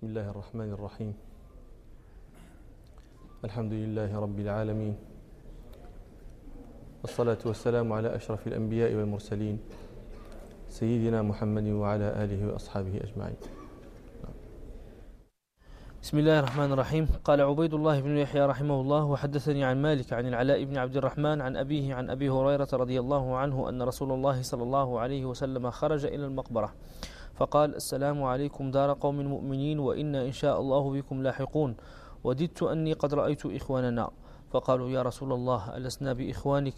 بسم الله الرحمن الرحيم. الحمد لله رب العالمين. والصلاة والسلام على أشرف الأنبياء والمرسلين سيدنا محمد وعلى آله وأصحابه أجمعين. بسم الله الرحمن الرحيم. قال عبيد الله بن يحيى رحمه الله وحدثني عن مالك عن العلاء بن عبد الرحمن عن أبيه عن أبي هريرة رضي الله عنه أن رسول الله صلى الله عليه وسلم خرج إلى المقبرة. فقال السلام عليكم دار قوم مؤمنين وإنا إن شاء الله بكم لاحقون. وددت أني قد رأيت إخواننا. فقالوا يا رسول الله ألسنا بإخوانك؟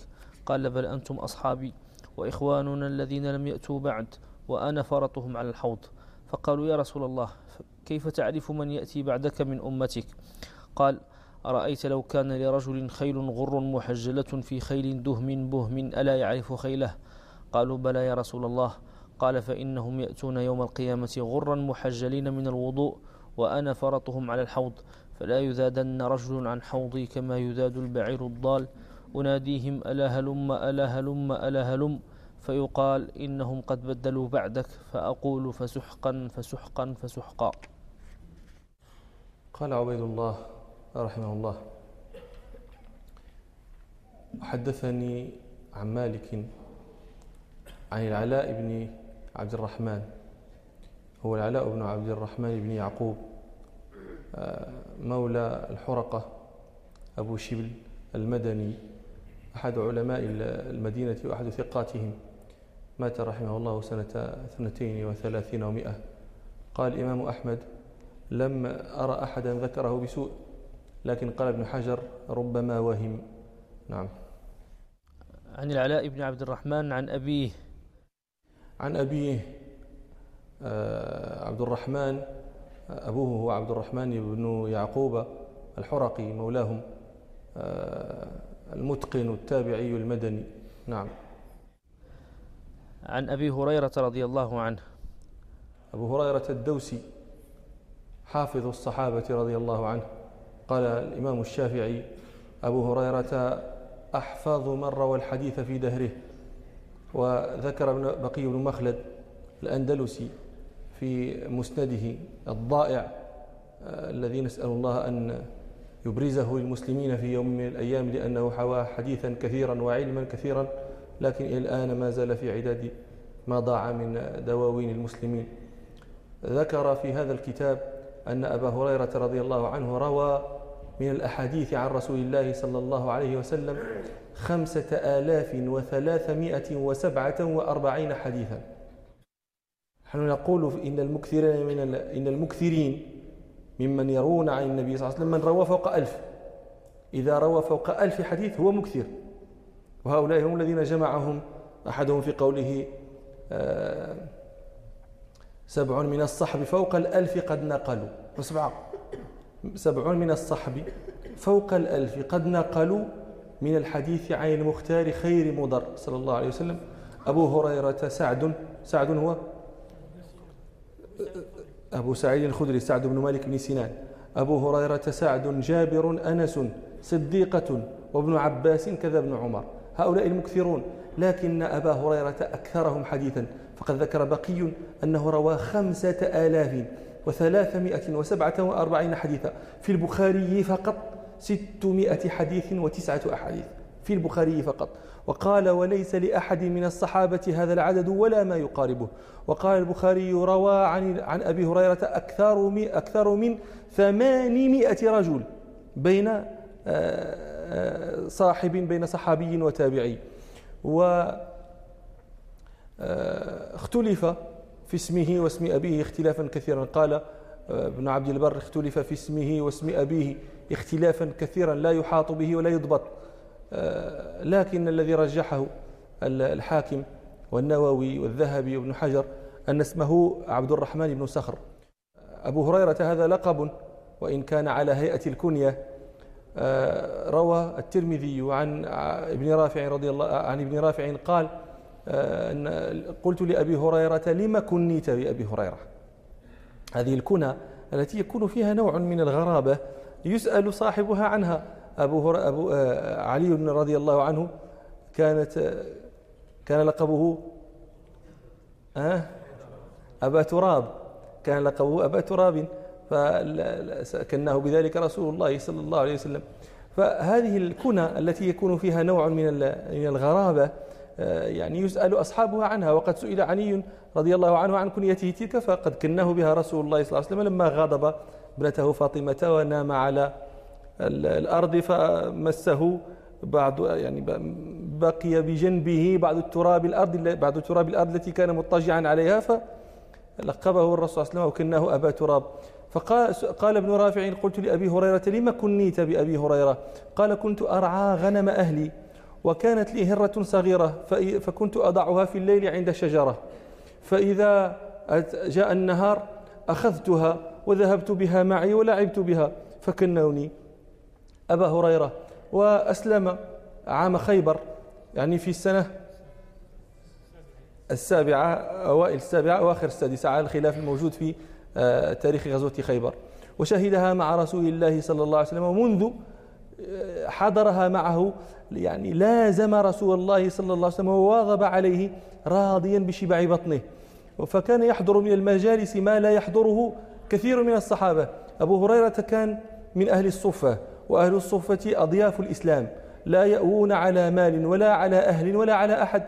قال بل أنتم أصحابي وإخواننا الذين لم يأتوا بعد وأنا فرطهم على الحوض. فقالوا يا رسول الله كيف تعرف من يأتي بعدك من أمتك؟ قال أرأيت لو كان لرجل خيل غر محجلة في خيل دهم بهم ألا يعرف خيله؟ قالوا بلى يا رسول الله قال فإنهم يأتون يوم القيامة غرا محجلين من الوضوء وأنا فرطهم على الحوض فلا يذادن رجل عن حوضي كما يذاد البعير الضال. أناديهم ألا هلم ألا هلم ألا هلم؟ فيقال إنهم قد بدلوا بعدك. فأقول فسحقا فسحقا فسحقا. قال عبيد الله رحمه الله حدثني عن مالك عن العلاء بن عبد الرحمن هو العلاء بن عبد الرحمن بن يعقوب آه، مولى الحرقة أبو شبل المدني أحد علماء المدينة وأحد ثقاتهم. مات رحمه الله سنة اثنتين وثلاثين ومائة قال الإمام أحمد لم أرى أحدا ذكره بسوء لكن قال ابن حجر ربما وهم. نعم. عن العلاء بن عبد الرحمن عن أبيه عن أبيه آه، عبد الرحمن أبوه هو عبد الرحمن بن يعقوب الحرقي مولاهم آه، المتقن التابعي المدني. نعم. عن أبي هريرة رضي الله عنه. أبو هريرة الدوسي حافظ الصحابة رضي الله عنه. قال الإمام الشافعي أبو هريرة أحفظ من روى الحديث في دهره. وذكر بقي بن مخلد الأندلسي في مسنده الضائع آه، الذي نسأل الله أن يبرزه للمسلمين في يوم من الأيام لأنه حوى حديثا كثيرا وعلما كثيرا لكن إلى الآن ما زال في عداد ما ضاع من دواوين المسلمين. ذكر في هذا الكتاب أن أبا هريرة رضي الله عنه روى من الأحاديث عن رسول الله صلى الله عليه وسلم خمسة آلاف وثلاثمائة وسبعة وأربعين حديثا. نحن نقول إن المكثرين من إن المكثرين ممن يرون عن النبي صلى الله عليه وسلم من روى فوق ألف. إذا روى فوق ألف حديث هو مكثر. وهؤلاء هم الذين جمعهم. أحدهم في قوله آه، سبع من الصحب فوق الألف قد نقلوا. سبعة سبع من الصحب فوق الألف قد نقلوا. من الحديث عن المختار خير مضر صلى الله عليه وسلم. أبو هريرة سعد سعد هو؟ أبو سعيد الخدري سعد بن مالك بن سنان. أبو هريرة سعد جابر أنس صديقة وابن عباس كذا ابن عمر. هؤلاء المكثرون. لكن أبا هريرة أكثرهم حديثا. فقد ذكر بقي أنه روى خمسة آلاف وثلاثمائة وسبعة وأربعين حديثا. في البخاري فقط ستمائة حديث وتسعة أحاديث في البخاري فقط. وقال وليس لأحد من الصحابة هذا العدد ولا ما يقاربه. وقال البخاري روى عن عن أبي هريرة أكثر من أكثر من ثمانمائة رجل بين آه، آه، صاحب بين صحابي وتابعي. و آه، اختلف في اسمه واسم أبيه اختلافا كثيرا. قال ابن عبد البر اختلف في اسمه واسم أبيه اختلافا كثيرا لا يحاط به ولا يضبط. آه، لكن الذي رجحه الحاكم والنووي والذهبي وابن حجر أن اسمه عبد الرحمن بن صخر. أبو هريرة هذا لقب وإن كان على هيئة الكنية. آه، روى الترمذي عن ابن رافع رضي الله عن ابن رافع قال آه، أن قلت لأبي هريرة لما كنيت بأبي هريرة؟ هذه الكنى التي يكون فيها نوع من الغرابة يسأل صاحبها عنها. أبو, هر... أبو آه، علي رضي الله عنه كانت آه، كان لقبه أه أبا تراب. كان لقبه أبا تراب. فكناه بذلك رسول الله صلى الله عليه وسلم. فهذه الكنى التي يكون فيها نوع من من الغرابة آه، يعني يسأل أصحابها عنها. وقد سئل علي رضي الله عنه عن كنيته تلك فقد كناه بها رسول الله صلى الله عليه وسلم لما غضب ابنته فاطمة ونام على الأرض فمسه بعض يعني بقي بجنبه بعض التراب الأرض بعض التراب الأرض التي كان مضطجعا عليها فلقبه الرسول صلى الله عليه وسلم وكناه أبا تراب. فقال قال ابن رافع قلت لأبي هريرة لما كنيت بأبي هريرة؟ قال كنت أرعى غنم أهلي وكانت لي هرة صغيرة فكنت أضعها في الليل عند شجرة. فإذا جاء النهار أخذتها وذهبت بها معي ولعبت بها فكنوني. أبا هريرة وأسلم عام خيبر يعني في السنة السابعة أوائل السابعة أواخر السادسة على الخلاف الموجود في آه، تاريخ غزوة خيبر. وشهدها مع رسول الله صلى الله عليه وسلم ومنذ آه، حضرها معه يعني لازم رسول الله صلى الله عليه وسلم وواظب عليه راضيا بشبع بطنه. فكان يحضر من المجالس ما لا يحضره كثير من الصحابة. أبو هريرة كان من أهل الصفة وأهل الصفة أضياف الإسلام لا يأوون على مال ولا على أهل ولا على أحد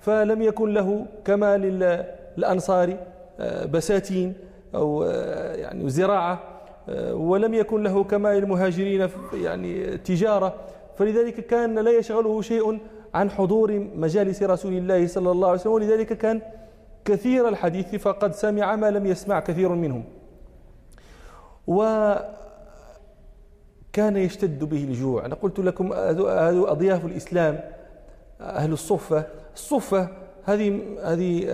فلم يكن له كما للأنصار آه، بساتين أو آه، يعني زراعة آه، ولم يكن له كما للمهاجرين يعني تجارة. فلذلك كان لا يشغله شيء عن حضور مجالس رسول الله صلى الله عليه وسلم ولذلك كان كثير الحديث فقد سمع ما لم يسمع كثير منهم. وكان يشتد به الجوع. أنا قلت لكم هذو أضياف الإسلام أهل الصفة. الصفة هذه هذه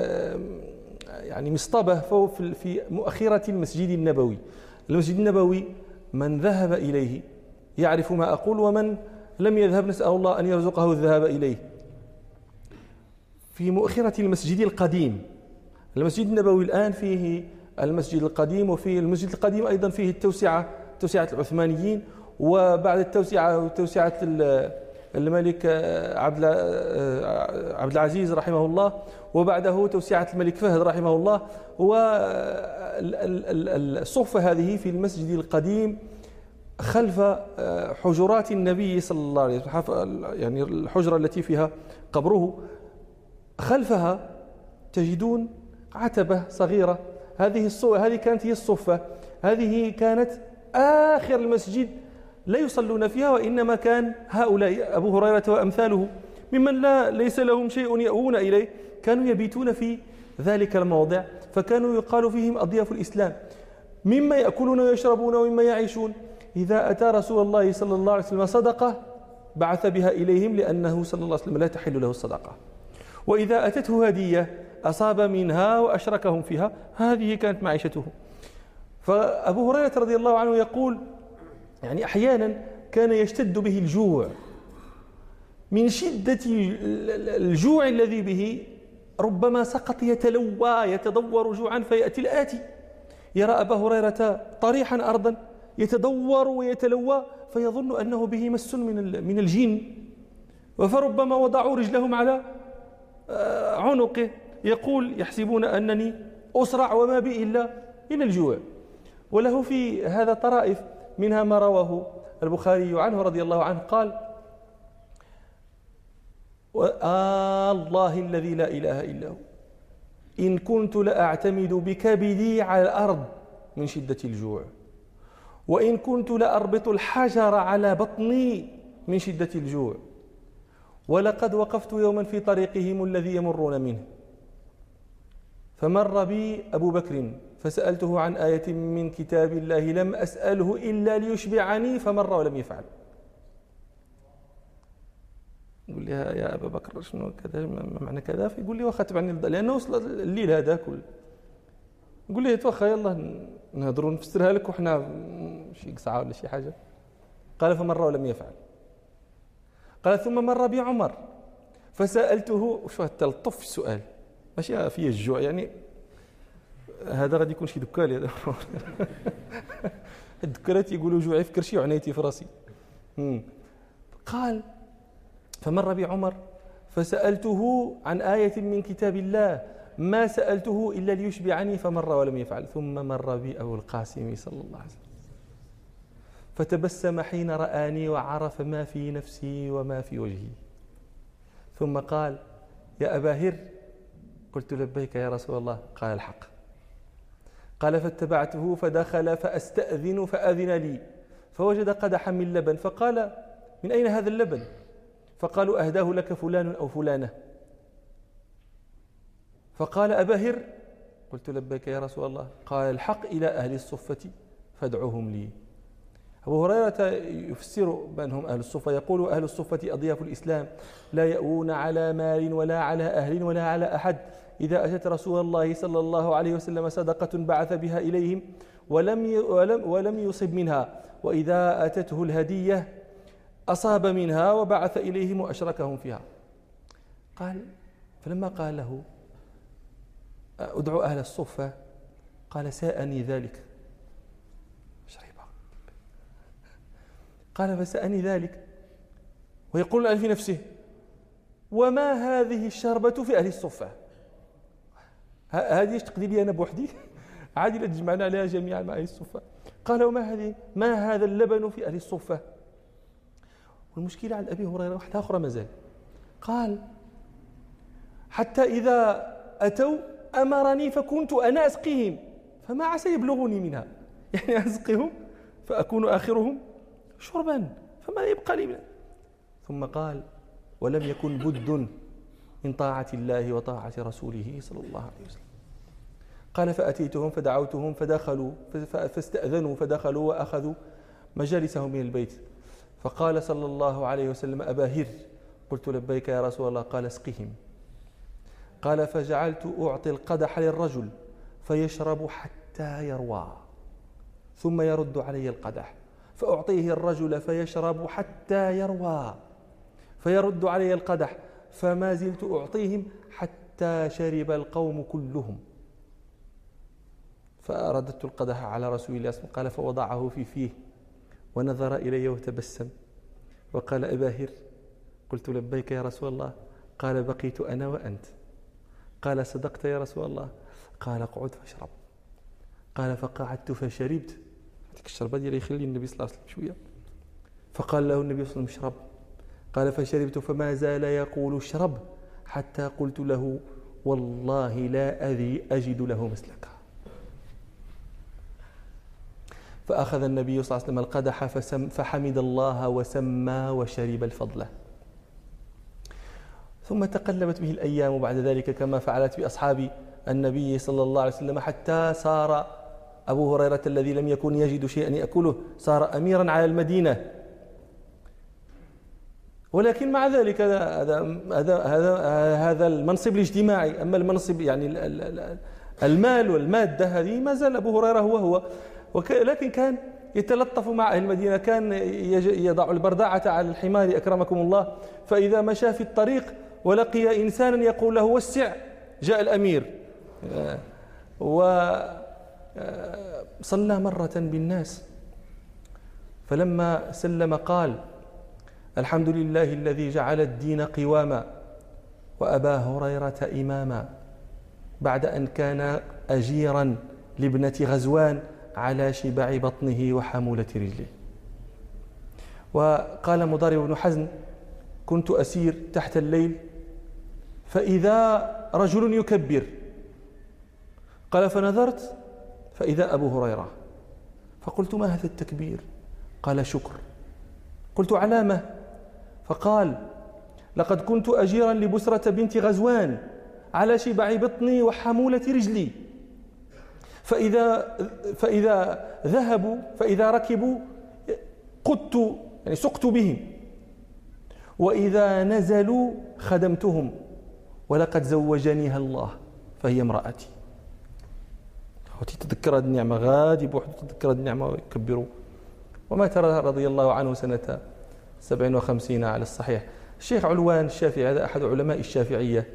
يعني مصطبة في مؤخرة المسجد النبوي. المسجد النبوي من ذهب إليه يعرف ما أقول ومن لم يذهب نسأل الله أن يرزقه الذهاب إليه. في مؤخرة المسجد القديم المسجد النبوي الآن فيه المسجد القديم وفي المسجد القديم أيضا فيه التوسعة توسعة العثمانيين وبعد التوسعة توسعة الملك عبد عبد العزيز رحمه الله وبعده توسعة الملك فهد رحمه الله والصفة هذه في المسجد القديم خلف حجرات النبي صلى الله عليه وسلم يعني الحجرة التي فيها قبره خلفها تجدون عتبة صغيرة. هذه الصفة هذه كانت هي الصفة. هذه كانت آخر المسجد لا يصلون فيها وإنما كان هؤلاء أبو هريرة وأمثاله ممن لا ليس لهم شيء يأوون إليه كانوا يبيتون في ذلك الموضع فكانوا يقال فيهم أضياف الإسلام. مما يأكلون ويشربون ومما يعيشون. إذا أتى رسول الله صلى الله عليه وسلم صدقة بعث بها إليهم لأنه صلى الله عليه وسلم لا تحل له الصدقة. وإذا أتته هدية أصاب منها وأشركهم فيها. هذه كانت معيشته. فأبو هريرة رضي الله عنه يقول يعني أحيانا كان يشتد به الجوع. من شدة الجوع الذي به ربما سقط يتلوى يتدور جوعا فيأتي الآتي. يرى أبا هريرة طريحا أرضا يتدور ويتلوى فيظن أنه به مس من من الجن. فربما وضعوا رجلهم على آه، عنقه. يقول يحسبون أنني أسرع وما بي إلا إلى الجوع. وله في هذا طرائف منها ما رواه البخاري عنه رضي الله عنه قال آه الله الذي لا إله إلا هو إن كنت لأعتمد بكبدي على الأرض من شدة الجوع وإن كنت لأربط الحجر على بطني من شدة الجوع ولقد وقفت يوما في طريقهم الذي يمرون منه. فمر بي أبو بكر فسألته عن آية من كتاب الله لم أسأله إلا ليشبعني فمر ولم يفعل. يقول لي يا أبا بكر شنو كذا؟ ما معنى كذا؟ فيقول لي واخا تبعني لأنه وصل الليل هذا كل يقول لي توخى يلا نهضروا نفسرها لك وحنا شي ساعة ولا شي حاجة. قال فمر ولم يفعل. قال ثم مر بي عمر فسألته شو التلطف في السؤال؟ ماشي فيه الجوع. يعني هذا غادي يكون شي دكالي هذا الدكالات يقولوا جوعي في كرشي وعنيتي في راسي. قال فمر بي عمر فسألته عن آية من كتاب الله ما سألته إلا ليشبعني فمر ولم يفعل. ثم مر بي أبو القاسم صلى الله عليه وسلم. فتبسم حين رآني وعرف ما في نفسي وما في وجهي. ثم قال يا أبا هر قلت لبيك يا رسول الله؟ قال الحق. قال فاتبعته فدخل فأستأذن فأذن لي. فوجد قدحا من لبن فقال من أين هذا اللبن؟ فقالوا أهداه لك فلان أو فلانة. فقال أبا هر قلت لبيك يا رسول الله. قال الحق إلى أهل الصفة فادعوهم لي. أبو هريرة يفسر من هم أهل الصفة يقول أهل الصفة أضياف الإسلام لا يأوون على مال ولا على أهل ولا على أحد. إذا أتت رسول الله صلى الله عليه وسلم صدقة بعث بها إليهم ولم ولم ولم يصب منها. وإذا أتته الهدية أصاب منها وبعث إليهم وأشركهم فيها. قال فلما قال له أدعو أهل الصفة قال ساءني ذلك. قال فسأني ذلك. ويقول الآن في نفسه وما هذه الشربة في أهل الصفة؟ هذه تقضي لي أنا بوحدي؟ عادي تجمعنا عليها جميعا مع أهل الصفة. قال وما هذه ما هذا اللبن في أهل الصفة؟ والمشكلة عند أبي هريرة واحدة أخرى مازال قال حتى إذا أتوا أمرني فكنت أنا أسقيهم فما عسى يبلغني منها. يعني أسقيهم فأكون آخرهم؟ شربا فما يبقى لي منها ثم قال ولم يكن بد من طاعة الله وطاعة رسوله صلى الله عليه وسلم. قال فأتيتهم فدعوتهم فدخلوا فاستأذنوا فدخلوا وأخذوا مجالسهم من البيت. فقال صلى الله عليه وسلم أبا هر قلت لبيك يا رسول الله. قال اسقهم. قال فجعلت أعطي القدح للرجل فيشرب حتى يروى ثم يرد علي القدح. فأعطيه الرجل فيشرب حتى يروى فيرد علي القدح فما زلت أعطيهم حتى شرب القوم كلهم. فأردت القدح على رسول الله قال فوضعه في فيه ونظر إلي وتبسم وقال أباهر قلت لبيك يا رسول الله قال بقيت أنا وأنت. قال صدقت يا رسول الله قال اقعد فاشرب. قال فقعدت فشربت هذيك الشربة ديالي يخلي النبي صلى الله عليه وسلم شوية. فقال له النبي صلى الله عليه وسلم اشرب قال فشربت فما زال يقول اشرب حتى قلت له والله لا أذي أجد له مسلكا. فأخذ النبي صلى الله عليه وسلم القدح فحمد الله وسمى وشرب الفضل. ثم تقلبت به الأيام بعد ذلك كما فعلت بأصحاب النبي صلى الله عليه وسلم حتى صار أبو هريرة الذي لم يكن يجد شيئا يأكله صار أميرا على المدينة. ولكن مع ذلك هذا هذا هذا هذا المنصب الاجتماعي. أما المنصب يعني المال والمادة هذه ما زال أبو هريرة هو هو. ولكن كان يتلطف مع أهل المدينة. كان يضع البردعة على الحمار أكرمكم الله. فإذا مشى في الطريق ولقي إنسانا يقول له وسع جاء الأمير. وصلى مرة بالناس. فلما سلم قال الحمد لله الذي جعل الدين قواما وأبا هريرة إماما بعد أن كان أجيرا لابنة غزوان على شباع بطنه وحمولة رجله. وقال مضارب بن حزن كنت أسير تحت الليل فإذا رجل يكبر. قال فنظرت فإذا أبو هريرة فقلت ما هذا التكبير؟ قال شكر. قلت علامة. فقال لقد كنت أجيرا لبسرة بنت غزوان على شبع بطني وحمولة رجلي. فإذا فإذا ذهبوا فإذا ركبوا قدت يعني سقت بهم. وإذا نزلوا خدمتهم. ولقد زوجنيها الله فهي امرأتي. تتذكر هذه النعمة غادي بوحده تذكر هذه النعمة ويكبروا وما ترى رضي الله عنه سنة 57 على الصحيح. الشيخ علوان الشافعي هذا أحد علماء الشافعية.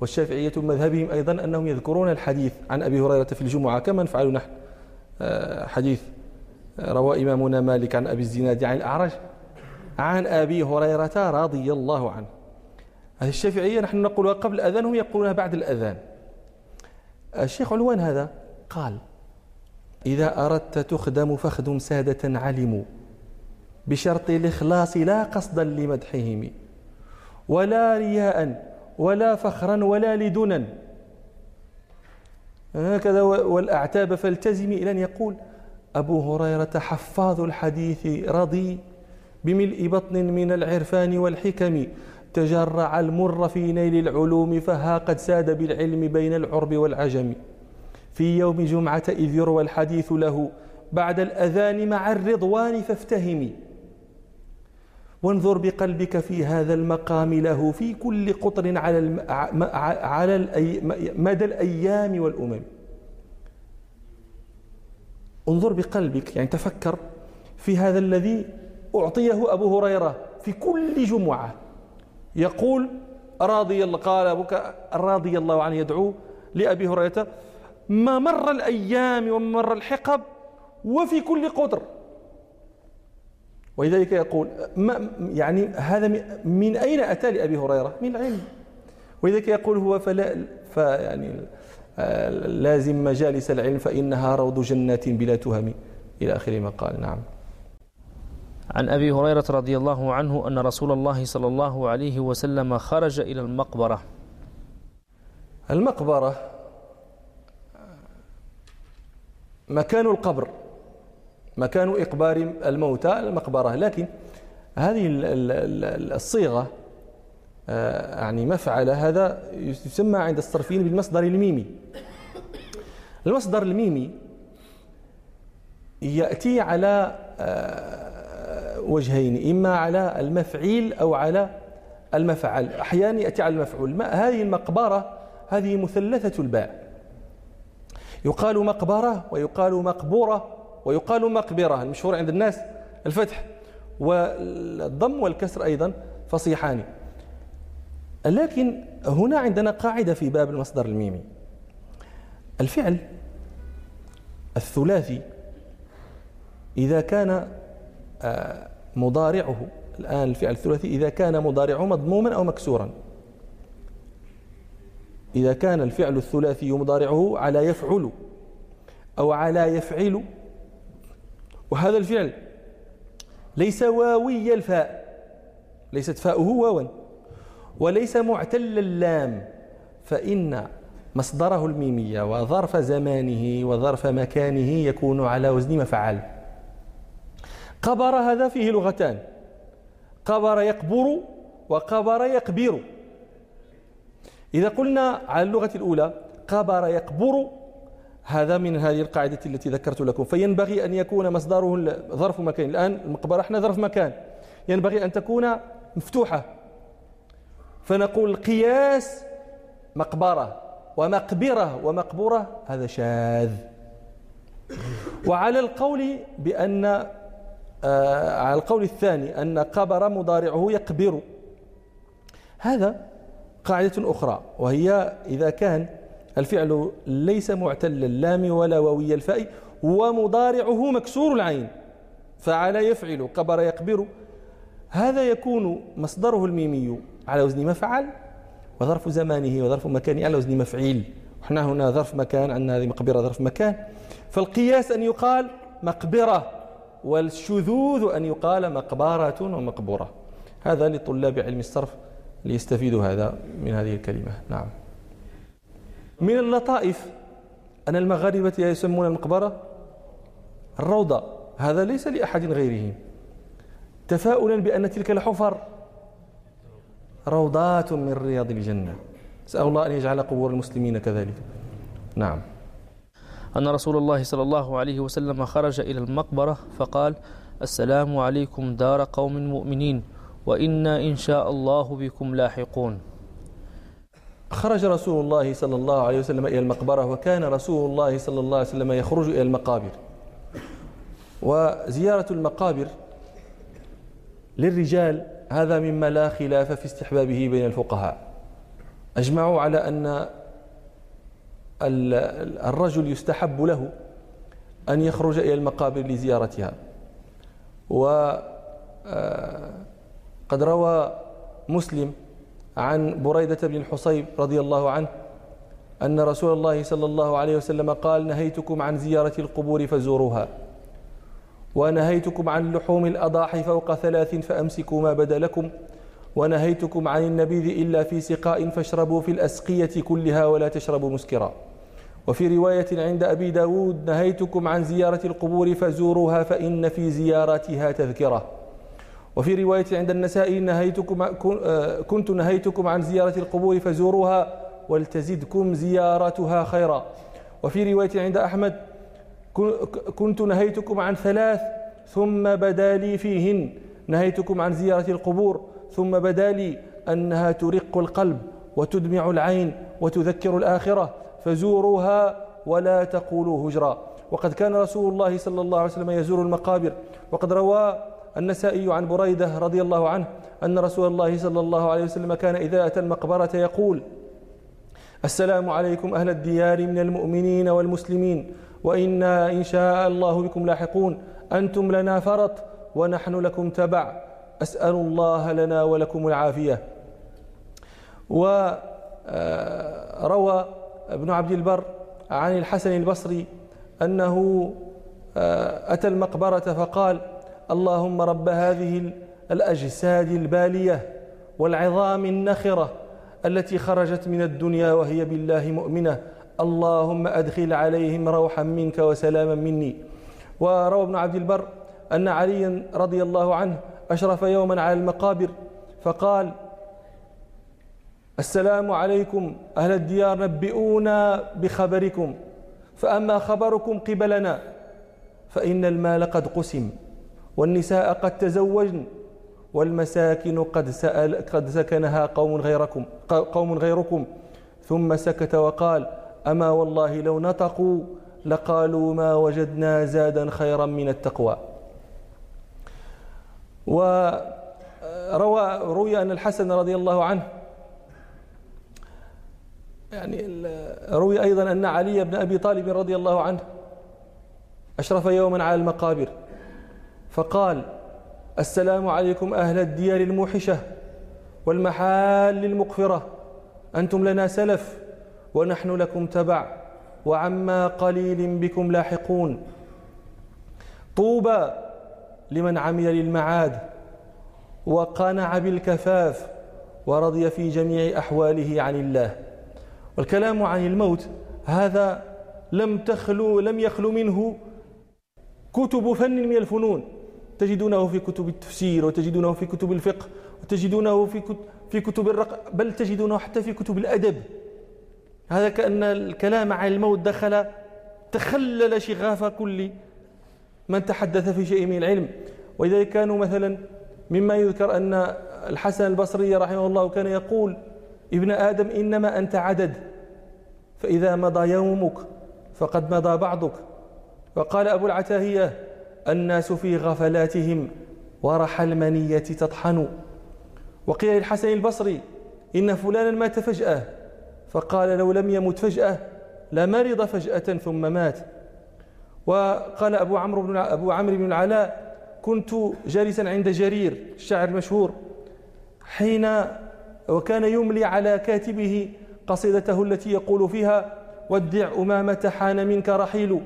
والشافعية مذهبهم أيضا أنهم يذكرون الحديث عن أبي هريرة في الجمعة كما نفعل نحن. آه، حديث آه، روى إمامنا مالك عن أبي الزناد عن الأعرج عن أبي هريرة رضي الله عنه. هذه الشافعية نحن نقولها قبل الأذان هم يقولونها بعد الأذان. الشيخ علوان هذا قال إذا أردت تخدم فاخدم سادة علموا بشرط الإخلاص لا قصدا لمدحهم. ولا رياء ولا فخرا ولا لدنا. هكذا والأعتاب فالتزمي إلى أن يقول أبو هريرة حفاظ الحديث رضي بملء بطن من العرفان والحكم. تجرع المر في نيل العلوم فها قد ساد بالعلم بين العرب والعجم. في يوم جمعة إذ يروى الحديث له بعد الأذان مع الرضوان فافتهمي وانظر بقلبك في هذا المقام له في كل قطر على الم... على الأي... مدى الأيام والأمم. انظر بقلبك يعني تفكر في هذا الذي أعطيه أبو هريرة في كل جمعة. يقول راضي الله قال أبوك راضي الله عنه يدعو لأبي هريرة ما مر الأيام ومر الحقب وفي كل قدر. ولذلك يقول ما يعني هذا من أين أتى لأبي هريرة؟ من العلم. ولذلك يقول هو فلا فيعني لازم مجالس العلم فإنها روض جنات بلا تهم. إلى آخر ما قال نعم. عن أبي هريرة رضي الله عنه أن رسول الله صلى الله عليه وسلم خرج إلى المقبرة. المقبرة مكان القبر مكان إقبار الموتى المقبرة. لكن هذه الصيغة آه، يعني مفعل هذا يسمى عند الصرفيين بالمصدر الميمي. المصدر الميمي يأتي على آه، وجهين إما على المفعيل أو على المفعل. أحيانا يأتي على المفعول. هذه المقبرة هذه مثلثة الباء. يقال مقبرة ويقال مقبورة ويقال مقبرة المشهور عند الناس الفتح والضم والكسر أيضا فصيحان. لكن هنا عندنا قاعدة في باب المصدر الميمي. الفعل الثلاثي إذا كان آه، مضارعه الآن الفعل الثلاثي إذا كان مضارعه مضموما أو مكسورا. إذا كان الفعل الثلاثي مضارعه على يفعل أو على يفعل. وهذا الفعل ليس واوي الفاء ليست فاؤه واوا وليس معتل اللام. فإن مصدره الميمية وظرف زمانه وظرف مكانه يكون على وزن مفعل. قبر هذا فيه لغتان قبر يقبر وقبر يقبر. إذا قلنا على اللغة الأولى قبر يقبر هذا من هذه القاعدة التي ذكرت لكم. فينبغي أن يكون مصدره ظرف مكان. الآن المقبرة إحنا ظرف مكان. ينبغي أن تكون مفتوحة. فنقول قياس مقبرة ومقبرة ومقبورة هذا شاذ. وعلى القول بأن آه على القول الثاني أن قبر مضارعه يقبر. هذا قاعدة أخرى وهي إذا كان الفعل ليس معتل اللام ولا واوي الفاء ومضارعه مكسور العين فعل يفعل قبر يقبر هذا يكون مصدره الميمي على وزن مفعل وظرف زمانه وظرف مكانه على وزن مفعيل إحنا هنا ظرف مكان عندنا هذه مقبرة ظرف مكان. فالقياس أن يقال مقبرة والشذوذ أن يقال مقبرة ومقبورة. هذا لطلاب علم الصرف ليستفيدوا هذا من هذه الكلمة. نعم. من اللطائف أن المغاربة يسمون المقبرة الروضة. هذا ليس لأحد غيرهم تفاؤلا بأن تلك الحفر روضات من رياض الجنة. نسأل الله أن يجعل قبور المسلمين كذلك. نعم. أن رسول الله صلى الله عليه وسلم خرج إلى المقبرة فقال السلام عليكم دار قوم مؤمنين. وإنا إن شاء الله بكم لاحقون. خرج رسول الله صلى الله عليه وسلم إلى المقبرة وكان رسول الله صلى الله عليه وسلم يخرج إلى المقابر. وزيارة المقابر للرجال هذا مما لا خلاف في استحبابه بين الفقهاء. أجمعوا على أن الرجل يستحب له أن يخرج إلى المقابر لزيارتها. وقد آه، روى مسلم عن بريدة بن الحصيب رضي الله عنه أن رسول الله صلى الله عليه وسلم قال نهيتكم عن زيارة القبور فزوروها ونهيتكم عن لحوم الأضاحي فوق ثلاث فأمسكوا ما بدا لكم ونهيتكم عن النبيذ إلا في سقاء فاشربوا في الأسقية كلها ولا تشربوا مسكرا. وفي رواية عند أبي داود نهيتكم عن زيارة القبور فزوروها فإن في زيارتها تذكرة. وفي رواية عند النسائي نهيتكم كنت نهيتكم عن زيارة القبور فزوروها ولتزدكم زيارتها خيرا. وفي رواية عند أحمد كنت نهيتكم عن ثلاث ثم بدا لي فيهن. نهيتكم عن زيارة القبور ثم بدا لي أنها ترق القلب وتدمع العين وتذكر الآخرة فزوروها ولا تقولوا هجرا. وقد كان رسول الله صلى الله عليه وسلم يزور المقابر وقد روى النسائي عن بريدة رضي الله عنه أن رسول الله صلى الله عليه وسلم كان إذا أتى المقبرة يقول السلام عليكم أهل الديار من المؤمنين والمسلمين وإنا إن شاء الله بكم لاحقون أنتم لنا فرط ونحن لكم تبع أسأل الله لنا ولكم العافية. وروى آه، ابن عبد البر عن الحسن البصري أنه آه، أتى المقبرة فقال اللهم رب هذه الأجساد البالية والعظام النخرة التي خرجت من الدنيا وهي بالله مؤمنة. اللهم أدخل عليهم روحا منك وسلاما مني. وروى ابن عبد البر أن عليا رضي الله عنه أشرف يوما على المقابر فقال السلام عليكم أهل الديار نبئونا بخبركم فأما خبركم قبلنا فإن المال قد قسم. والنساء قد تزوجن والمساكن قد, سأل قد سكنها قوم غيركم قوم غيركم. ثم سكت وقال أما والله لو نطقوا لقالوا ما وجدنا زادا خيرا من التقوى. وروى روي أن الحسن رضي الله عنه يعني روي أيضا أن علي بن أبي طالب رضي الله عنه أشرف يوما على المقابر. فقال السلام عليكم أهل الديار الموحشة والمحال المقفرة. أنتم لنا سلف ونحن لكم تبع وعما قليل بكم لاحقون. طوبى لمن عمل للمعاد وقنع بالكفاف ورضي في جميع أحواله عن الله. والكلام عن الموت هذا لم تخلو لم يخلو منه كتب فن من الفنون. تجدونه في كتب التفسير وتجدونه في كتب الفقه وتجدونه في في كتب الرق بل تجدونه حتى في كتب الأدب. هذا كأن الكلام عن الموت دخل تخلل شغاف كل من تحدث في شيء من العلم. ولذلك كانوا مثلا مما يذكر أن الحسن البصري رحمه الله كان يقول ابن آدم إنما أنت عدد فإذا مضى يومك فقد مضى بعضك. وقال أبو العتاهية الناس في غفلاتهم ورح المنية تطحن. وقيل للحسن البصري إن فلانا مات فجأة. فقال لو لم يمت فجأة لمرض فجأة ثم مات. وقال أبو عمرو بن أبو عمرو بن العلاء كنت جالسا عند جرير الشاعر المشهور حين وكان يملي على كاتبه قصيدته التي يقول فيها ودع أمامة حان منك رحيل.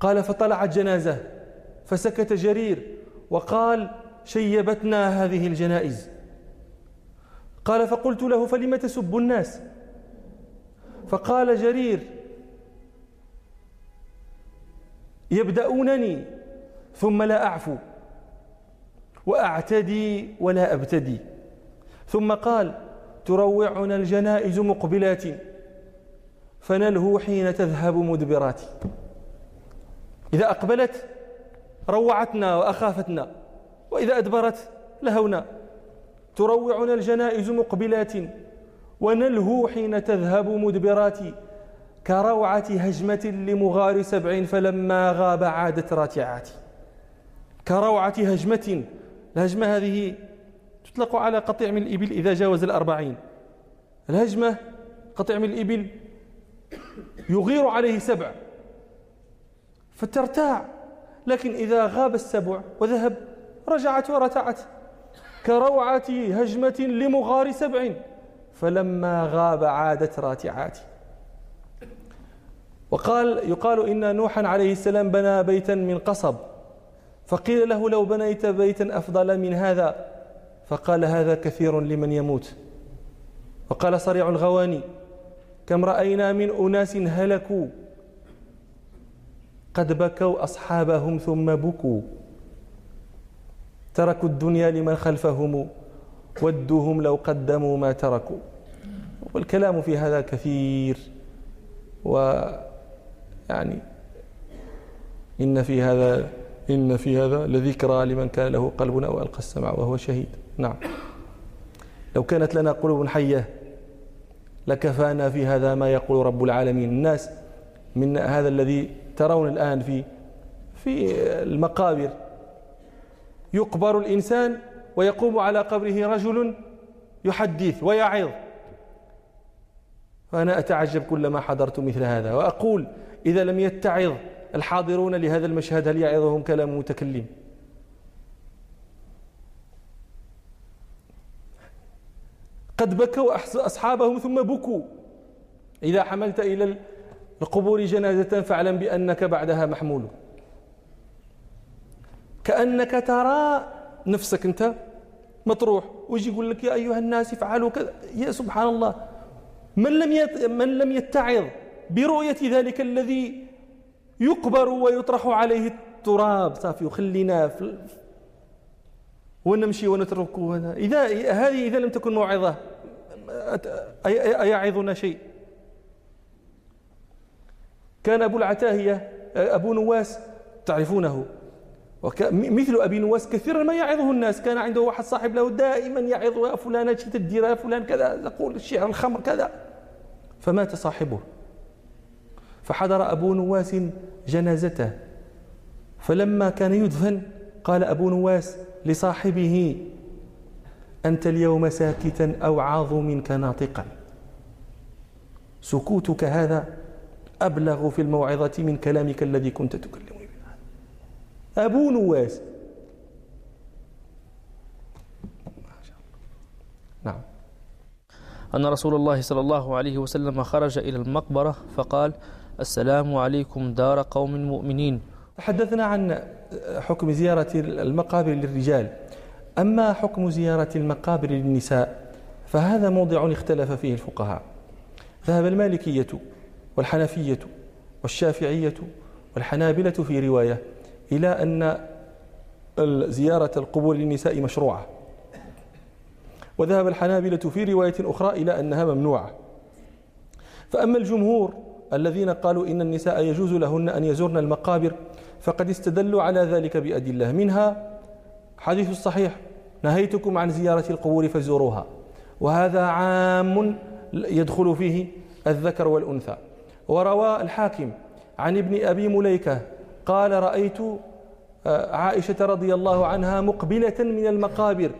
قال فطلعت جنازة فسكت جرير وقال شيبتنا هذه الجنائز. قال فقلت له فلم تسب الناس؟ فقال جرير يبدأونني ثم لا أعفو وأعتدي ولا أبتدي. ثم قال تروعنا الجنائز مقبلات فنلهو حين تذهب مدبرات إذا أقبلت روعتنا وأخافتنا وإذا أدبرت لهونا. تروعنا الجنائز مقبلات ونلهو حين تذهب مدبرات. كروعة هجمة لمغار سبع فلما غاب عادت راتعات. كروعة هجمة الهجمة هذه تطلق على قطيع من الإبل إذا جاوز الأربعين. الهجمة قطيع من الإبل يغير عليه سبع. فترتاع. لكن إذا غاب السبع وذهب رجعت ورتعت. كروعة هجمة لمغار سبع فلما غاب عادت راتعاتي وقال يقال إن نوحا عليه السلام بنى بيتا من قصب. فقيل له لو بنيت بيتا أفضل من هذا؟ فقال هذا كثير لمن يموت. وقال صريع الغواني كم رأينا من أناس هلكوا قد بكوا أصحابهم ثم بكوا. تركوا الدنيا لمن خلفهم ودوهم لو قدموا ما تركوا. والكلام في هذا كثير ويعني إن في هذا إن في هذا لذكرى لمن كان له قلب أو ألقى السمع وهو شهيد. نعم. لو كانت لنا قلوب حية لكفانا في هذا ما يقول رب العالمين. الناس من هذا الذي ترون الآن في في المقابر. يقبر الإنسان ويقوم على قبره رجل يحدث ويعظ. فأنا أتعجب كلما حضرت مثل هذا وأقول إذا لم يتعظ الحاضرون لهذا المشهد هل يعظهم كلام متكلم؟ قد بكوا أصحابهم ثم بكوا. إذا حملت إلى القبور جنازة فاعلم بأنك بعدها محمول. كأنك ترى نفسك أنت مطروح. ويجي يقول لك يا أيها الناس افعلوا كذا. يا سبحان الله من لم من لم يتعظ برؤية ذلك الذي يقبر ويطرح عليه التراب؟ صافي وخلينا ونمشي ونتركه إذا هذه إذا لم تكن موعظة أيعظنا شيء؟ كان أبو العتاهية أبو نواس تعرفونه. مثل أبي نواس كثيرا ما يعظه الناس. كان عنده واحد صاحب له دائما يعظ يا فلان إيش تدير يا فلان كذا يقول الشعر الخمر كذا. فمات صاحبه. فحضر أبو نواس جنازته. فلما كان يدفن قال أبو نواس لصاحبه أنت اليوم ساكتا أوعظ منك ناطقا. سكوتك هذا أبلغ في الموعظة من كلامك الذي كنت تكلمني به. أبو نواس. نعم. أن رسول الله صلى الله عليه وسلم خرج إلى المقبرة فقال السلام عليكم دار قوم مؤمنين. تحدثنا عن حكم زيارة المقابر للرجال. أما حكم زيارة المقابر للنساء فهذا موضع اختلف فيه الفقهاء. ذهب المالكية. والحنفية والشافعية والحنابلة في رواية إلى أن زيارة القبور للنساء مشروعة. وذهب الحنابلة في رواية أخرى إلى أنها ممنوعة. فأما الجمهور الذين قالوا إن النساء يجوز لهن أن يزورن المقابر فقد استدلوا على ذلك بأدلة. منها حديث الصحيح نهيتكم عن زيارة القبور فزوروها وهذا عام يدخل فيه الذكر والأنثى. وروى الحاكم عن ابن أبي مليكة قال رأيت آه، عائشة رضي الله عنها مقبلة من المقابر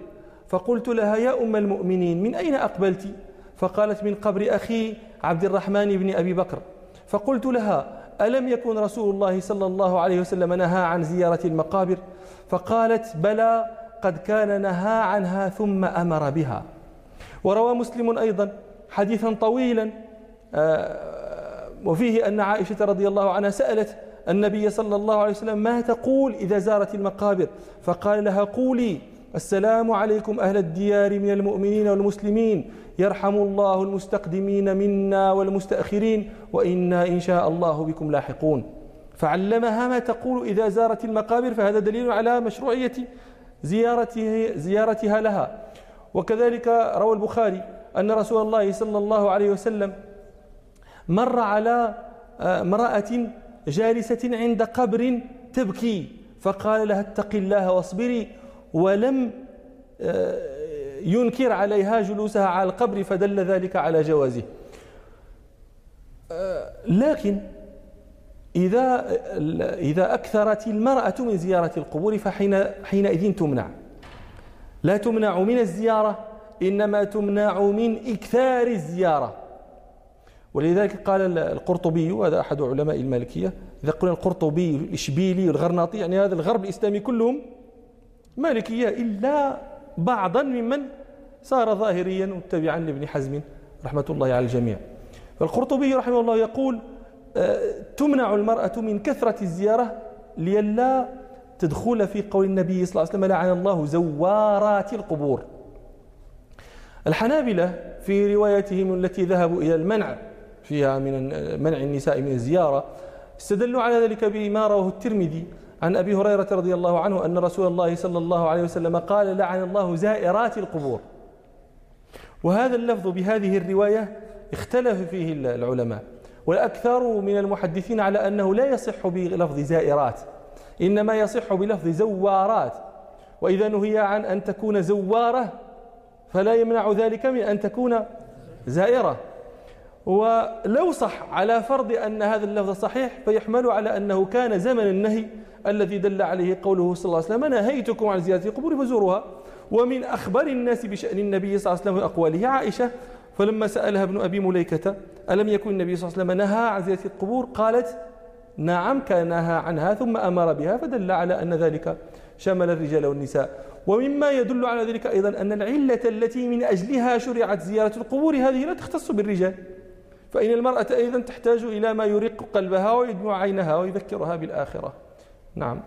فقلت لها يا أم المؤمنين من أين أقبلت؟ فقالت من قبر أخي عبد الرحمن بن أبي بكر. فقلت لها ألم يكن رسول الله صلى الله عليه وسلم نهى عن زيارة المقابر؟ فقالت بلى قد كان نهى عنها ثم أمر بها. وروى مسلم أيضا حديثا طويلا آه، وفيه أن عائشة رضي الله عنها سألت النبي صلى الله عليه وسلم ما تقول إذا زارت المقابر؟ فقال لها قولي السلام عليكم أهل الديار من المؤمنين والمسلمين يرحم الله المستقدمين منا والمستأخرين وإنا إن شاء الله بكم لاحقون. فعلمها ما تقول إذا زارت المقابر فهذا دليل على مشروعية زيارته زيارتها لها. وكذلك روى البخاري أن رسول الله صلى الله عليه وسلم مر على آه، امرأة جالسة عند قبر تبكي فقال لها اتق الله واصبري ولم آه، ينكر عليها جلوسها على القبر فدل ذلك على جوازه. آه، لكن إذا إذا أكثرت المرأة من زيارة القبور فحين حينئذ تمنع. لا تمنع من الزيارة إنما تمنع من إكثار الزيارة. ولذلك قال القرطبي وهذا أحد علماء المالكية إذا قلنا القرطبي الإشبيلي والغرناطي يعني هذا الغرب الإسلامي كلهم مالكية إلا بعضا ممن صار ظاهريا متبعا لابن حزم رحمة الله على الجميع. فالقرطبي رحمه الله يقول آه، تمنع المرأة من كثرة الزيارة لئلا تدخل في قول النبي صلى الله عليه وسلم لعن الله زوارات القبور. الحنابلة في روايتهم التي ذهبوا إلى المنع فيها من منع النساء من الزيارة. استدلوا على ذلك بما رواه الترمذي عن أبي هريرة رضي الله عنه أن رسول الله صلى الله عليه وسلم قال لعن الله زائرات القبور. وهذا اللفظ بهذه الرواية اختلف فيه العلماء والأكثر من المحدثين على أنه لا يصح بلفظ زائرات إنما يصح بلفظ زوارات. وإذا نهي عن أن تكون زوارة فلا يمنع ذلك من أن تكون زائرة. ولو صح على فرض أن هذا اللفظ صحيح فيحمل على أنه كان زمن النهي الذي دل عليه قوله صلى الله عليه وسلم نهيتكم عن زيارة القبور فزوروها. ومن أخبر الناس بشأن النبي صلى الله عليه وسلم وأقواله عائشة فلما سألها ابن أبي مليكة ألم يكن النبي صلى الله عليه وسلم نهى عن زيارة القبور؟ قالت نعم كان نهى عنها ثم أمر بها فدل على أن ذلك شمل الرجال والنساء. ومما يدل على ذلك أيضا أن العلة التي من أجلها شرعت زيارة القبور هذه لا تختص بالرجال. فإن المرأة أيضا تحتاج إلى ما يرق قلبها ويدمع عينها ويذكرها بالآخرة. نعم.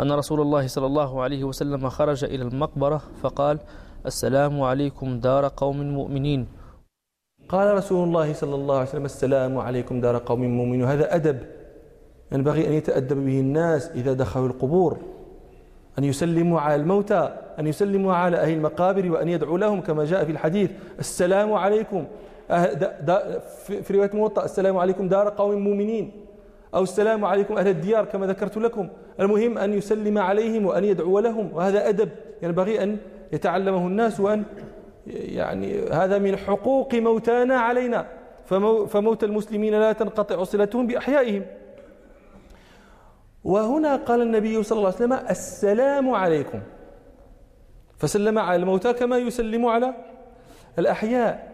أن رسول الله صلى الله عليه وسلم خرج إلى المقبرة فقال السلام عليكم دار قوم مؤمنين. قال رسول الله صلى الله عليه وسلم السلام عليكم دار قوم مؤمنين. هذا أدب. ينبغي أن يتأدب به الناس إذا دخلوا القبور. أن يسلموا على الموتى أن يسلموا على أهل المقابر وأن يدعوا لهم كما جاء في الحديث السلام عليكم. في رواية موطأ السلام عليكم دار قوم مؤمنين. أو السلام عليكم أهل الديار كما ذكرت لكم. المهم أن يسلم عليهم وأن يدعو لهم وهذا أدب. ينبغي أن يتعلمه الناس وأن يعني هذا من حقوق موتانا علينا. فموت المسلمين لا تنقطع صلتهم بأحيائهم. وهنا قال النبي صلى الله عليه وسلم السلام عليكم. فسلم على الموتى كما يسلم على الأحياء.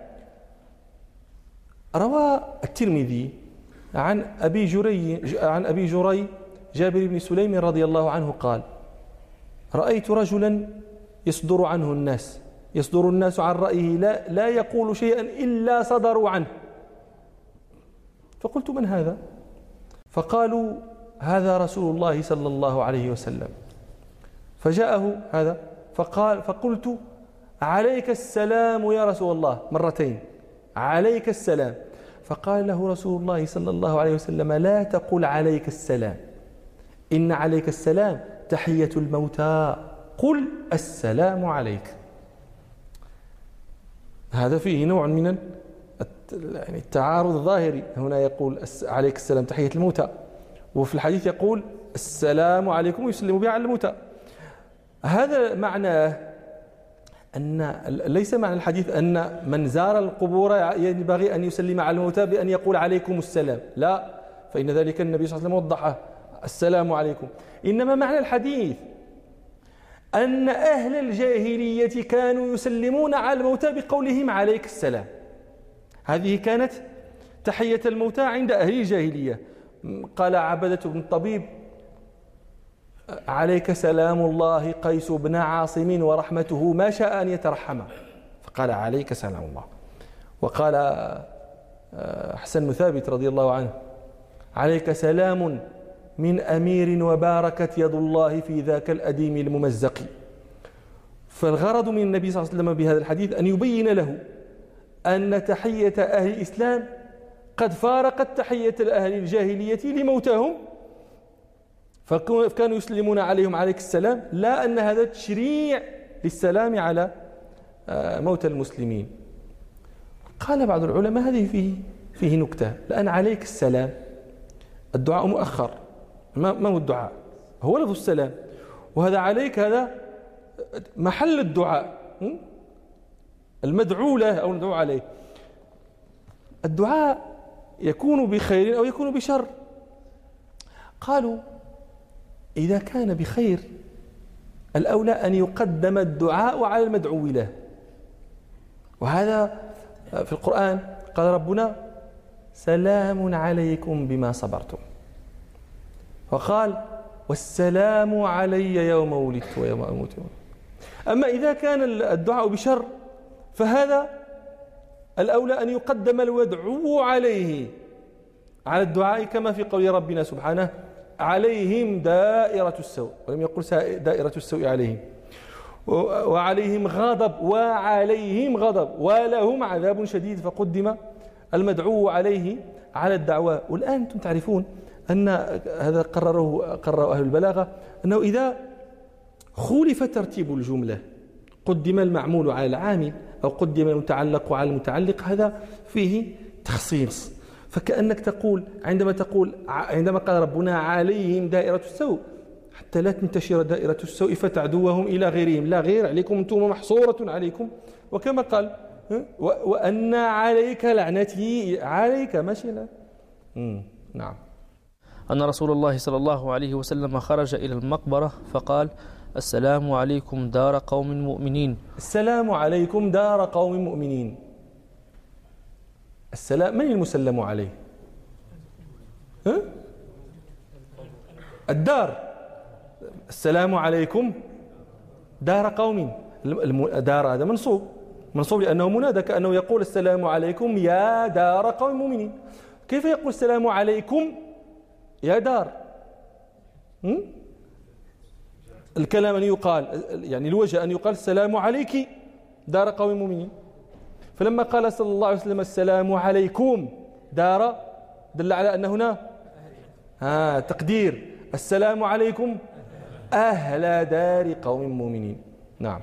روى الترمذي عن أبي جري عن أبي جري جابر بن سليم رضي الله عنه قال رأيت رجلا يصدر عنه الناس يصدر الناس عن رأيه لا, لا يقول شيئا إلا صدروا عنه. فقلت من هذا؟ فقالوا هذا رسول الله صلى الله عليه وسلم. فجاءه هذا فقال فقلت عليك السلام يا رسول الله. مرتين. عليك السلام. فقال له رسول الله صلى الله عليه وسلم لا تقل عليك السلام. إن عليك السلام تحية الموتى. قل السلام عليك. هذا فيه نوع من يعني التعارض الظاهري. هنا يقول عليك السلام تحية الموتى. وفي الحديث يقول السلام عليكم ويسلم بها على الموتى. هذا معناه أن ليس معنى الحديث أن من زار القبور ينبغي أن يسلم على الموتى بأن يقول عليكم السلام. لا فإن ذلك النبي صلى الله عليه وسلم وضحه السلام عليكم. إنما معنى الحديث أن أهل الجاهلية كانوا يسلمون على الموتى بقولهم عليك السلام. هذه كانت تحية الموتى عند أهل الجاهلية. قال عبدة بن الطبيب عليك سلام الله قيس بن عاصم ورحمته ما شاء أن يترحم. فقال عليك سلام الله. وقال آه، حسن ثابت رضي الله عنه عليك سلام من أمير وباركت يد الله في ذاك الأديم الممزق. فالغرض من النبي صلى الله عليه وسلم بهذا الحديث أن يبين له أن تحية أهل الإسلام قد فارقت تحية أهل الجاهلية لموتهم فكانوا يسلمون عليهم عليك السلام لا أن هذا تشريع للسلام على آه، موت المسلمين. قال بعض العلماء هذه فيه فيه نكتة لأن عليك السلام الدعاء مؤخر. ما هو الدعاء؟ هو لفظ السلام. وهذا عليك هذا محل الدعاء المدعو له أو ندعو عليه. الدعاء يكون بخير أو يكون بشر. قالوا إذا كان بخير الأولى أن يقدم الدعاء على المدعو له. وهذا في القرآن قال ربنا سلام عليكم بما صبرتم. وقال والسلام علي يوم ولدت ويوم أموت. أما إذا كان الدعاء بشر فهذا الأولى أن يقدم الودعو عليه على الدعاء كما في قول ربنا سبحانه عليهم دائرة السوء ولم يقل دائرة السوء عليهم. وعليهم غضب وعليهم غضب ولهم عذاب شديد فقدم المدعو عليه على الدعوة. والآن أنتم تعرفون أن هذا قرره قرر أهل البلاغة أنه إذا خولف ترتيب الجملة قدم المعمول على العامل أو قدم المتعلق على المتعلق هذا فيه تخصيص. فكأنك تقول عندما تقول عندما قال ربنا عليهم دائرة السوء حتى لا تنتشر دائرة السوء فتعدوهم إلى غيرهم. لا غير عليكم أنتم محصورة عليكم. وكما قال وأن عليك لعنتي عليك ماشي لا. نعم. أن رسول الله صلى الله عليه وسلم خرج إلى المقبرة فقال السلام عليكم دار قوم مؤمنين. السلام عليكم دار قوم مؤمنين. السلام من المسلم عليه؟ ها؟ الدار. السلام عليكم. دار قوم. دار هذا منصوب. منصوب لأنه منادى كأنه يقول السلام عليكم يا دار قوم مؤمنين. كيف يقول السلام عليكم؟ يا دار. الكلام أن يقال يعني الوجه أن يقال السلام عليك دار قوم مؤمنين. فلما قال صلى الله عليه وسلم السلام عليكم دار دل على أن هنا؟ ها تقدير. السلام عليكم أهل دار قوم مؤمنين. نعم.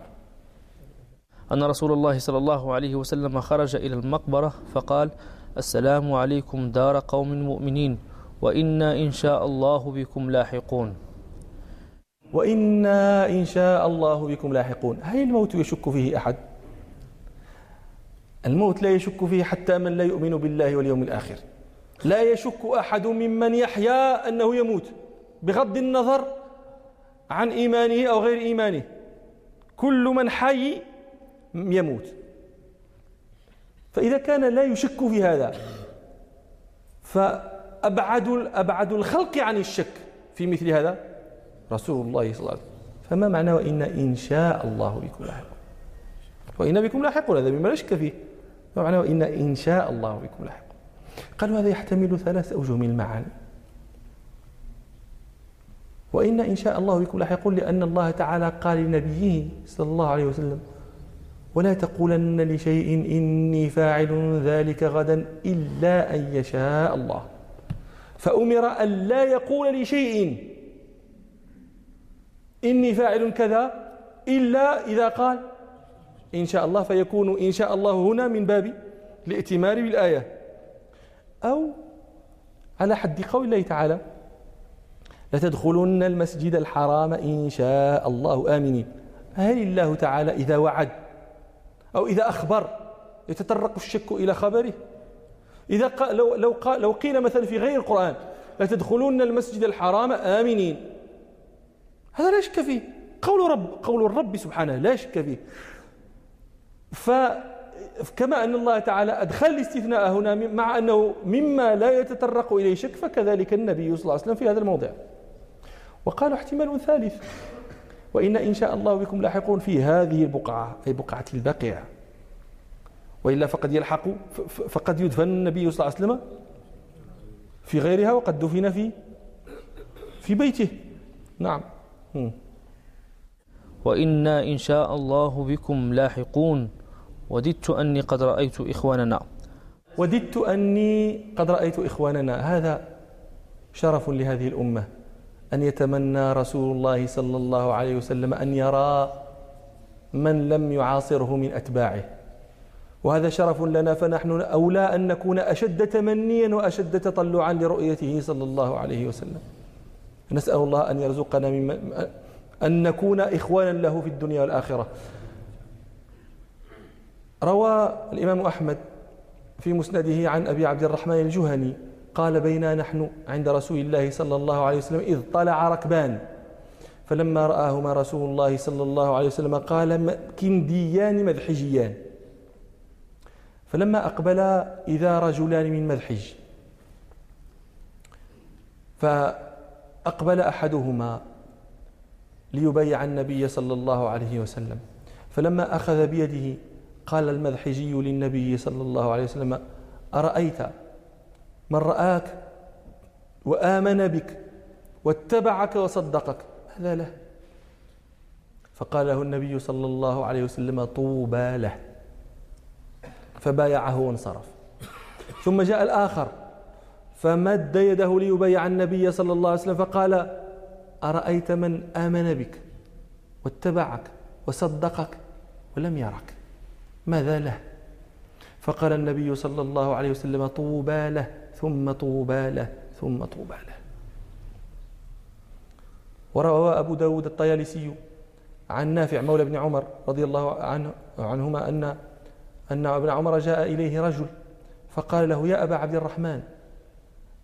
أن رسول الله صلى الله عليه وسلم خرج إلى المقبرة فقال السلام عليكم دار قوم مؤمنين وإنا إن شاء الله بكم لاحقون. وإنا إن شاء الله بكم لاحقون. هل الموت يشك فيه أحد؟ الموت لا يشك فيه حتى من لا يؤمن بالله واليوم الآخر. لا يشك أحد ممن يحيا أنه يموت بغض النظر عن إيمانه أو غير إيمانه. كل من حي يموت. فإذا كان لا يشك في هذا فأبعد أبعد الخلق عن الشك في مثل هذا رسول الله صلى الله عليه وسلم. فما معنى وإن إن شاء الله بكم لاحقون؟ وإن بكم لاحقون هذا مما لا شك فيه. ما معنى وإن إن شاء الله بكم لاحقون قالوا هذا يحتمل ثلاث أوجه من المعاني. وإن إن شاء الله بكم لاحقون لأن الله تعالى قال لنبيه صلى الله عليه وسلم ولا تقولن لشيء إني فاعل ذلك غدا إلا أن يشاء الله. فأمر أن لا يقول لشيء إني فاعل كذا إلا إذا قال إن شاء الله فيكون إن شاء الله هنا من باب الائتمار بالآية. أو على حد قول الله تعالى لتدخلن المسجد الحرام إن شاء الله آمنين. هل الله تعالى إذا وعد أو إذا أخبر يتطرق الشك إلى خبره؟ إذا قال لو, لو, قال لو قيل مثلا في غير القرآن لتدخلن المسجد الحرام آمنين. هذا لا شك فيه. قول رب قول الرب سبحانه لا شك فيه. فكما أن الله تعالى أدخل الاستثناء هنا مع أنه مما لا يتطرق إليه شك فكذلك النبي صلى الله عليه وسلم في هذا الموضع. وقالوا احتمال ثالث وإن إن شاء الله بكم لاحقون في هذه البقعة أي بقعة البقيع. وإلا فقد يلحق فقد يدفن النبي صلى الله عليه وسلم في غيرها وقد دفن في في بيته. نعم. وإنا إن شاء الله بكم لاحقون. وددت أني قد رأيت إخواننا. وددت أني قد رأيت إخواننا. هذا شرف لهذه الأمة. أن يتمنى رسول الله صلى الله عليه وسلم أن يرى من لم يعاصره من أتباعه. وهذا شرف لنا. فنحن أولى أن نكون أشد تمنيا وأشد تطلعا لرؤيته صلى الله عليه وسلم. نسأل الله أن يرزقنا مما أن نكون إخوانا له في الدنيا والآخرة. روى الإمام أحمد في مسنده عن أبي عبد الرحمن الجهني قال بينا نحن عند رسول الله صلى الله عليه وسلم إذ طلع ركبان فلما رآهما رسول الله صلى الله عليه وسلم قال كنديان مذحجيان فلما أقبلا إذا رجلان من مذحج فأقبل أحدهما ليبايع النبي صلى الله عليه وسلم فلما أخذ بيده قال المذحجي للنبي صلى الله عليه وسلم أرأيت من رآك وآمن بك واتبعك وصدقك؟ هذا له. فقال له النبي صلى الله عليه وسلم طوبى له. فبايعه وانصرف. ثم جاء الآخر فمد يده ليبايع النبي صلى الله عليه وسلم فقال أرأيت من آمن بك واتبعك وصدقك ولم يرك؟ ماذا له؟ فقال النبي صلى الله عليه وسلم طوبى له ثم طوبى له ثم طوبى له. وروى أبو داود الطيالسي عن نافع مولى ابن عمر رضي الله عنه عنهما أن أن ابن عمر جاء إليه رجل فقال له يا أبا عبد الرحمن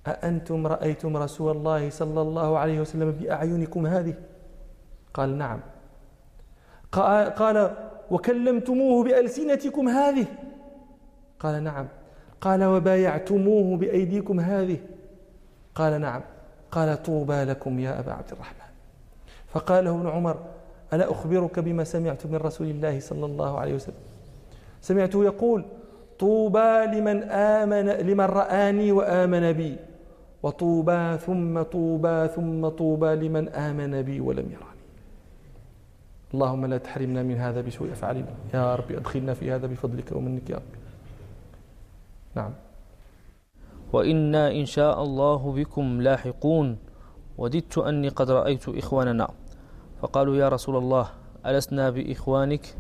أأنتم رأيتم رسول الله صلى الله عليه وسلم بأعينكم هذه؟ قال نعم. قال وكلمتموه بألسنتكم هذه. قال نعم. قال وبايعتموه بأيديكم هذه. قال نعم. قال طوبى لكم يا أبا عبد الرحمن. فقال له ابن عمر ألا أخبرك بما سمعت من رسول الله صلى الله عليه وسلم؟ سمعته يقول طوبى لمن آمن لمن رآني وآمن بي. وطوبى ثم طوبى ثم طوبى لمن آمن بي ولم يراني اللهم لا تحرمنا من هذا بسوء أفعالنا. يا رب أدخلنا في هذا بفضلك ومنك يا رب نعم. وإنا إن شاء الله بكم لاحقون. وددت أني قد رأيت إخواننا. فقالوا يا رسول الله ألسنا بإخوانك؟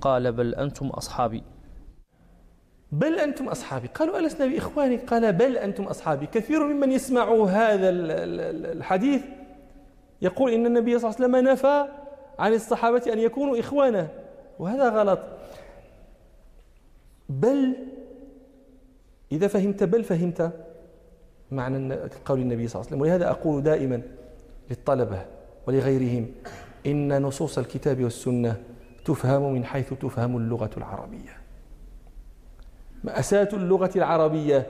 قال بل أنتم أصحابي. بل أنتم أصحابي. قالوا ألسنا بإخوانك؟ قال بل أنتم أصحابي. كثير ممن يسمع هذا الحديث يقول إن النبي صلى الله عليه وسلم نفى عن الصحابة أن يكونوا إخوانا. وهذا غلط. بل إذا فهمت بل فهمت معنى قول النبي صلى الله عليه وسلم. ولهذا أقول دائما للطلبة ولغيرهم إن نصوص الكتاب والسنة تفهم من حيث تفهم اللغة العربية. مأساة اللغة العربية.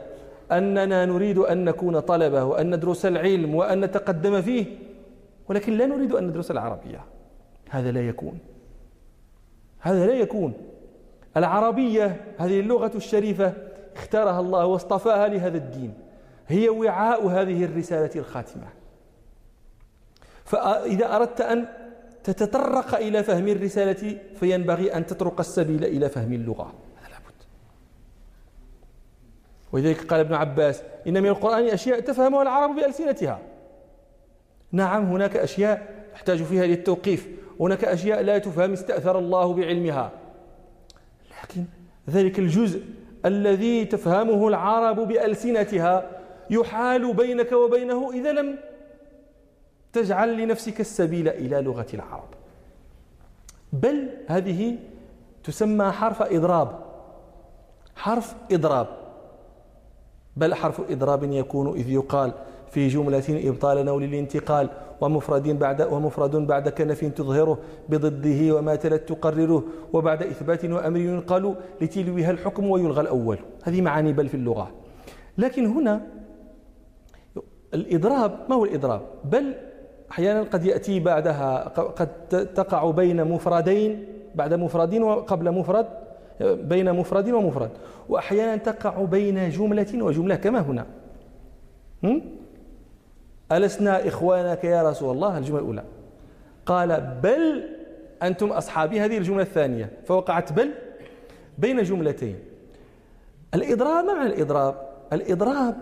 أننا نريد أن نكون طلبة وأن ندرس العلم وأن نتقدم فيه ولكن لا نريد أن ندرس العربية. هذا لا يكون. هذا لا يكون. العربية هذه اللغة الشريفة اختارها الله واصطفاها لهذا الدين. هي وعاء هذه الرسالة الخاتمة. فإذا أردت أن تتطرق إلى فهم الرسالة فينبغي أن تطرق السبيل إلى فهم اللغة. هذا لابد ولذلك قال ابن عباس إن من القرآن أشياء تفهمها العرب بألسنتها. نعم هناك أشياء يحتاج فيها للتوقيف. هناك أشياء لا تفهم استأثر الله بعلمها. لكن ذلك الجزء الذي تفهمه العرب بألسنتها يحال بينك وبينه إذا لم تجعل لنفسك السبيل إلى لغة العرب. بل هذه تسمى حرف إضراب. حرف إضراب. بل حرف إضراب يكون إذ يقال في جملة إبطالا أو للانتقال. ومفرد بعد ومفرد بعد كنف تظهره بضده وما تلت تقرره وبعد إثبات وأمر ينقل لتلوها الحكم ويلغى الأول. هذه معاني بل في اللغة. لكن هنا الإضراب ما هو الإضراب؟ بل أحيانا قد يأتي بعدها قد تقع بين مفردين بعد مفرد وقبل مفرد بين مفرد ومفرد. وأحيانا تقع بين جملة وجملة كما هنا. ألسنا إخوانك يا رسول الله؟ الجملة الأولى. قال بل أنتم أصحابي. هذه الجملة الثانية. فوقعت بل بين جملتين. الإضراب ما معنى الإضراب؟ الإضراب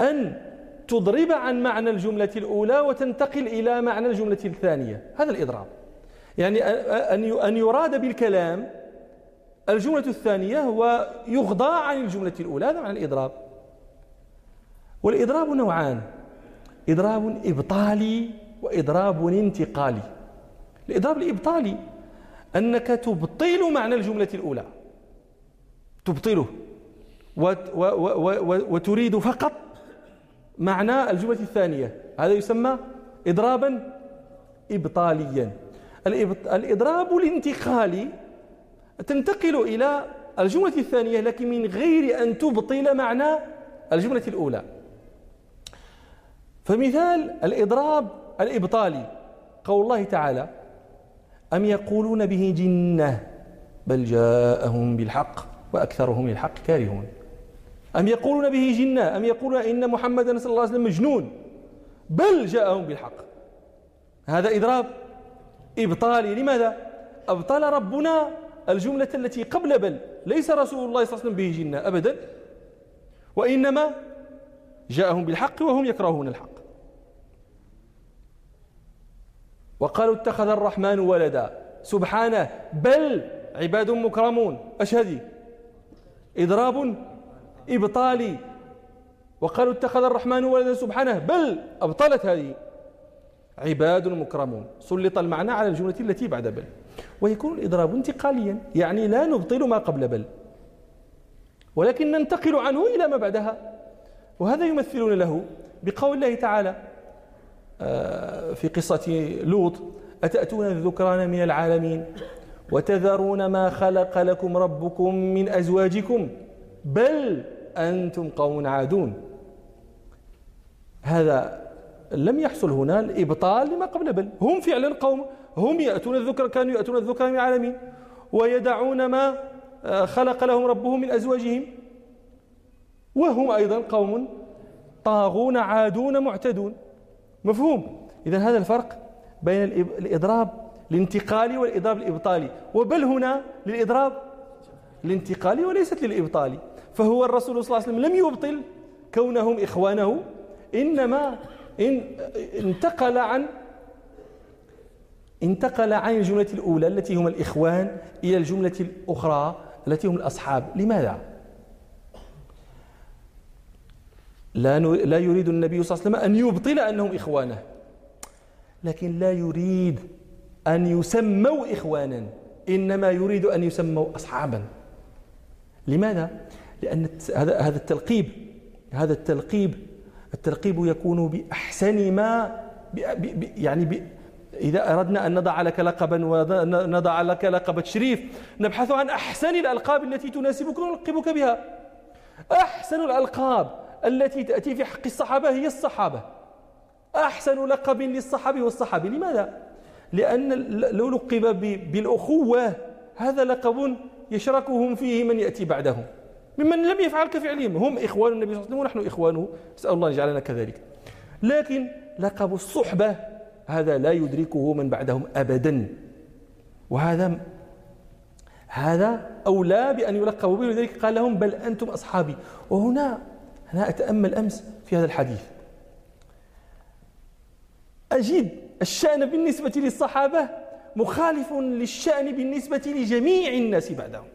أن تضرب عن معنى الجملة الأولى وتنتقل إلى معنى الجملة الثانية. هذا الإضراب. يعني أن يراد بالكلام الجملة الثانية ويغضى عن الجملة الأولى. هذا معنى الإضراب. والإضراب نوعان. إضراب إبطالي وإضراب انتقالي. الإضراب الإبطالي أنك تبطل معنى الجملة الأولى. تبطله. وتريد فقط معنى الجملة الثانية. هذا يسمى إضرابا إبطاليا. الإضراب الانتقالي تنتقل إلى الجملة الثانية لكن من غير أن تبطل معنى الجملة الأولى. فمثال الإضراب الإبطالي. قول الله تعالى أم يقولون به جنة بل جاءهم بالحق وأكثرهم للحق كارهون. أم يقولون به جنة أم يقولون إن محمدا صلى الله عليه وسلم مجنون بل جاءهم بالحق. هذا إضراب إبطالي. لماذا؟ أبطل ربنا الجملة التي قبل بل ليس رسول الله صلى الله عليه وسلم به جنة أبدا وإنما جاءهم بالحق وهم يكرهون الحق. وقالوا اتخذ الرحمن ولدا. سبحانه بل عباد مكرمون. أشهدي. إضراب إبطالي وقالوا اتخذ الرحمن ولدا سبحانه بل أبطلت هذه. عباد مكرمون. سلط المعنى على الجملة التي بعد بل. ويكون الإضراب انتقاليا يعني لا نبطل ما قبل بل. ولكن ننتقل عنه إلى ما بعدها. وهذا يمثلون له بقول الله تعالى آه، في قصة لوط أتأتون الذكران من العالمين؟ وتذرون ما خلق لكم ربكم من أزواجكم؟ بل أنتم قوم عادون. هذا لم يحصل هنا الإبطال لما قبل بل هم فعلا قوم. هم يأتون الذكر كانوا يأتون الذكر من العالمين. ويدعون ما آه، خلق لهم ربهم من أزواجهم. وهم أيضا قوم طاغون عادون معتدون. مفهوم؟ إذا هذا الفرق بين الإضراب الانتقالي والإضراب الإبطالي. وبل هنا للإضراب الانتقالي وليست للإبطالي. فهو الرسول صلى الله عليه وسلم لم يبطل كونهم إخوانه إنما إن انتقل عن انتقل عن الجملة الأولى التي هم الإخوان إلى الجملة الأخرى التي هم الأصحاب. لماذا؟ لا لا يريد النبي صلى الله عليه وسلم أن يبطل أنهم إخوانه. لكن لا يريد أن يسموا إخوانا إنما يريد أن يسموا أصحابا. لماذا؟ لأن هذا هذا التلقيب هذا التلقيب التلقيب يكون بأحسن ما يعني إذا أردنا أن نضع لك لقبا ونضع لك لقب تشريف نبحث عن أحسن الألقاب التي تناسبك ونلقبك بها. أحسن الألقاب التي تأتي في حق الصحابة هي الصحابة. أحسن لقب للصحابي والصحابي. لماذا؟ لأن لو لقب بالأخوة هذا لقب يشركهم فيه من يأتي بعدهم. ممن لم يفعل كفعلهم. هم إخوان النبي صلى الله عليه وسلم ونحن إخوانه نسأل الله أن يجعلنا كذلك. لكن لقب الصحبة هذا لا يدركه من بعدهم أبدا. وهذا هذا أولى بأن يلقبوا به. ولذلك قال لهم بل أنتم أصحابي. وهنا أنا أتأمل أمس في هذا الحديث. أجد الشأن بالنسبة للصحابة مخالف للشأن بالنسبة لجميع الناس بعدهم.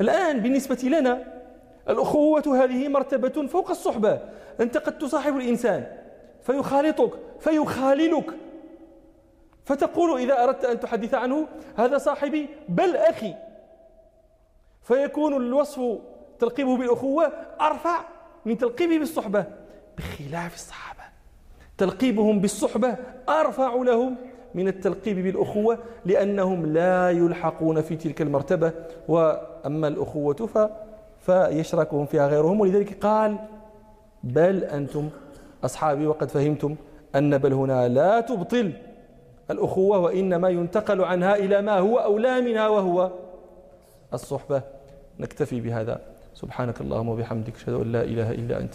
الآن بالنسبة لنا الأخوة هذه مرتبة فوق الصحبة. أنت قد تصاحب الإنسان فيخالطك فيخاللك. فتقول إذا أردت أن تحدث عنه هذا صاحبي بل أخي. فيكون الوصف تلقيبه بالأخوة أرفع من تلقيبه بالصحبة بخلاف الصحابة. تلقيبهم بالصحبة أرفع لهم من التلقيب بالأخوة لأنهم لا يلحقون في تلك المرتبة وأما الأخوة ف فيشركهم فيها غيرهم. ولذلك قال بل أنتم أصحابي وقد فهمتم أن بل هنا لا تبطل الأخوة وإنما ينتقل عنها إلى ما هو أولى منها وهو الصحبة. نكتفي بهذا. سبحانك اللهم وبحمدك أشهد أن لا إله إلا أنت.